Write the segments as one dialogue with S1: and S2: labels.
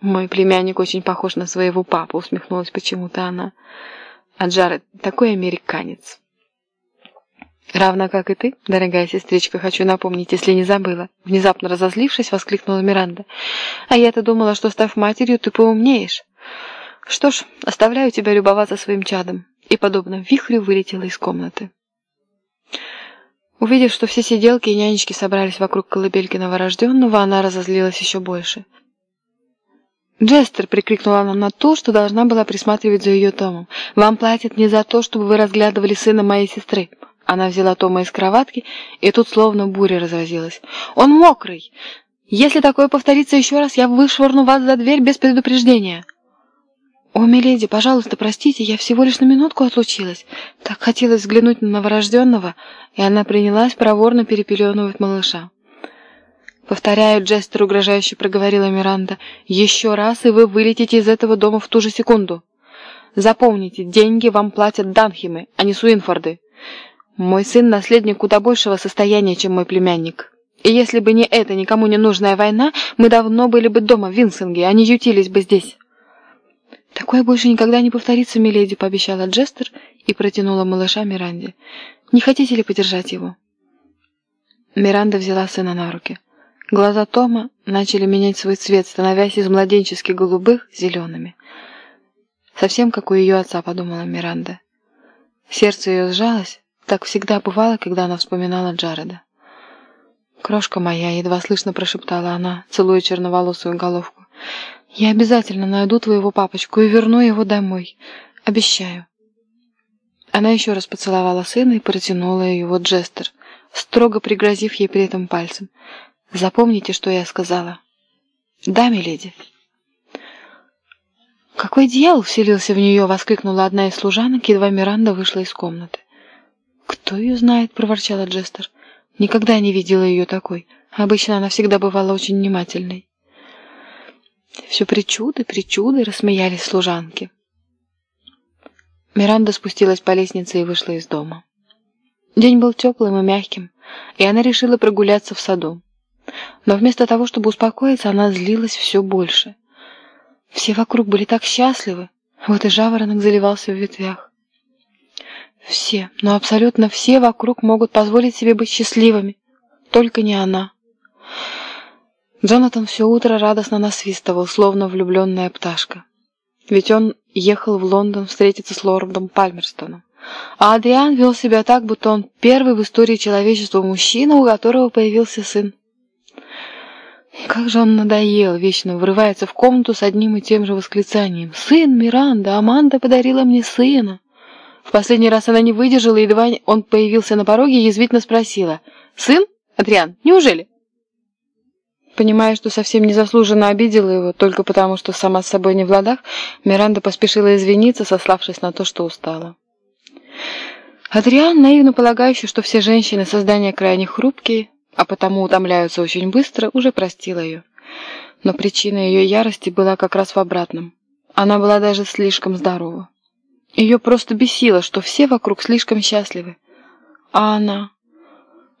S1: Мой племянник очень похож на своего папу, усмехнулась почему-то она. А Джаред такой американец. Равно как и ты, дорогая сестричка, хочу напомнить, если не забыла. Внезапно разозлившись, воскликнула Миранда. А я-то думала, что, став матерью, ты поумнеешь. Что ж, оставляю тебя любоваться своим чадом. И, подобно вихрю, вылетела из комнаты. Увидев, что все сиделки и нянечки собрались вокруг колыбельки новорожденного, она разозлилась еще больше. «Джестер!» — прикрикнула она на то, что должна была присматривать за ее Томом. «Вам платят не за то, чтобы вы разглядывали сына моей сестры». Она взяла Тома из кроватки, и тут словно буря разразилась. «Он мокрый! Если такое повторится еще раз, я вышвырну вас за дверь без предупреждения!» «О, миледи, пожалуйста, простите, я всего лишь на минутку отлучилась. Так хотелось взглянуть на новорожденного, и она принялась проворно перепеленывать малыша. «Повторяю, Джестер угрожающе проговорила Миранда. «Еще раз, и вы вылетите из этого дома в ту же секунду. Запомните, деньги вам платят Данхимы, а не Суинфорды. Мой сын — наследник куда большего состояния, чем мой племянник. И если бы не эта никому не нужная война, мы давно были бы дома в Винсинге, а не ютились бы здесь». «Такое больше никогда не повторится, миледи», — пообещала Джестер и протянула малыша Миранде. «Не хотите ли подержать его?» Миранда взяла сына на руки. Глаза Тома начали менять свой цвет, становясь из младенчески голубых зелеными. Совсем как у ее отца, подумала Миранда. Сердце ее сжалось, так всегда бывало, когда она вспоминала Джареда. «Крошка моя», — едва слышно прошептала она, целуя черноволосую головку, — «я обязательно найду твоего папочку и верну его домой. Обещаю». Она еще раз поцеловала сына и протянула его Джестер, строго пригрозив ей при этом пальцем. Запомните, что я сказала. Да, миледи. Какой дьявол вселился в нее, воскликнула одна из служанок, едва Миранда вышла из комнаты. Кто ее знает, проворчала Джестер. Никогда не видела ее такой. Обычно она всегда бывала очень внимательной. Все причуды, причуды, рассмеялись служанки. Миранда спустилась по лестнице и вышла из дома. День был теплым и мягким, и она решила прогуляться в саду. Но вместо того, чтобы успокоиться, она злилась все больше. Все вокруг были так счастливы, вот и жаворонок заливался в ветвях. Все, но абсолютно все вокруг могут позволить себе быть счастливыми, только не она. Джонатан все утро радостно насвистывал, словно влюбленная пташка. Ведь он ехал в Лондон встретиться с лордом Пальмерстоном. А Адриан вел себя так, будто он первый в истории человечества мужчина, у которого появился сын. Как же он надоел, вечно врывается в комнату с одним и тем же восклицанием. «Сын Миранда! Аманда подарила мне сына!» В последний раз она не выдержала, и едва он появился на пороге, язвительно спросила. «Сын? Адриан, неужели?» Понимая, что совсем незаслуженно обидела его, только потому, что сама с собой не в ладах, Миранда поспешила извиниться, сославшись на то, что устала. Адриан, наивно полагающий, что все женщины создания крайне хрупкие, а потому утомляются очень быстро, уже простила ее. Но причина ее ярости была как раз в обратном. Она была даже слишком здорова. Ее просто бесило, что все вокруг слишком счастливы. А она...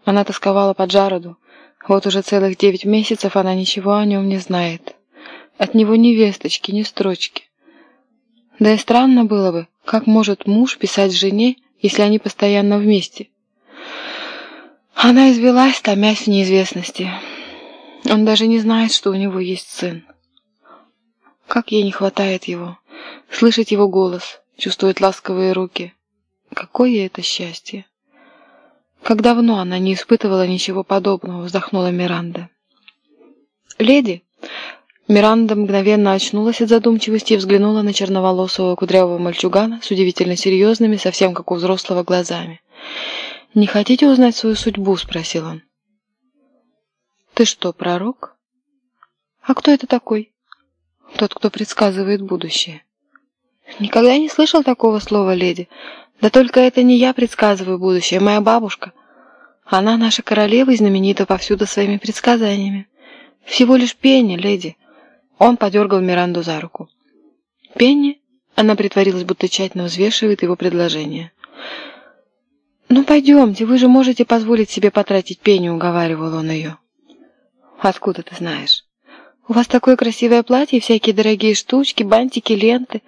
S1: Она тосковала по Джароду. Вот уже целых девять месяцев она ничего о нем не знает. От него ни весточки, ни строчки. Да и странно было бы, как может муж писать жене, если они постоянно вместе. Она извелась, томясь в неизвестности. Он даже не знает, что у него есть сын. Как ей не хватает его. Слышать его голос, чувствовать ласковые руки. Какое это счастье. Как давно она не испытывала ничего подобного, вздохнула Миранда. «Леди!» Миранда мгновенно очнулась от задумчивости и взглянула на черноволосого кудрявого мальчугана с удивительно серьезными, совсем как у взрослого, глазами. «Не хотите узнать свою судьбу?» — спросил он. «Ты что, пророк?» «А кто это такой?» «Тот, кто предсказывает будущее». «Никогда не слышал такого слова, леди. Да только это не я предсказываю будущее, моя бабушка. Она наша королева и знаменита повсюду своими предсказаниями. Всего лишь Пенни, леди». Он подергал Миранду за руку. «Пенни?» Она притворилась, будто тщательно взвешивает его предложение. «Ну, пойдемте, вы же можете позволить себе потратить пенни», — уговаривал он ее. «Откуда ты знаешь?» У вас такое красивое платье, всякие дорогие штучки, бантики, ленты.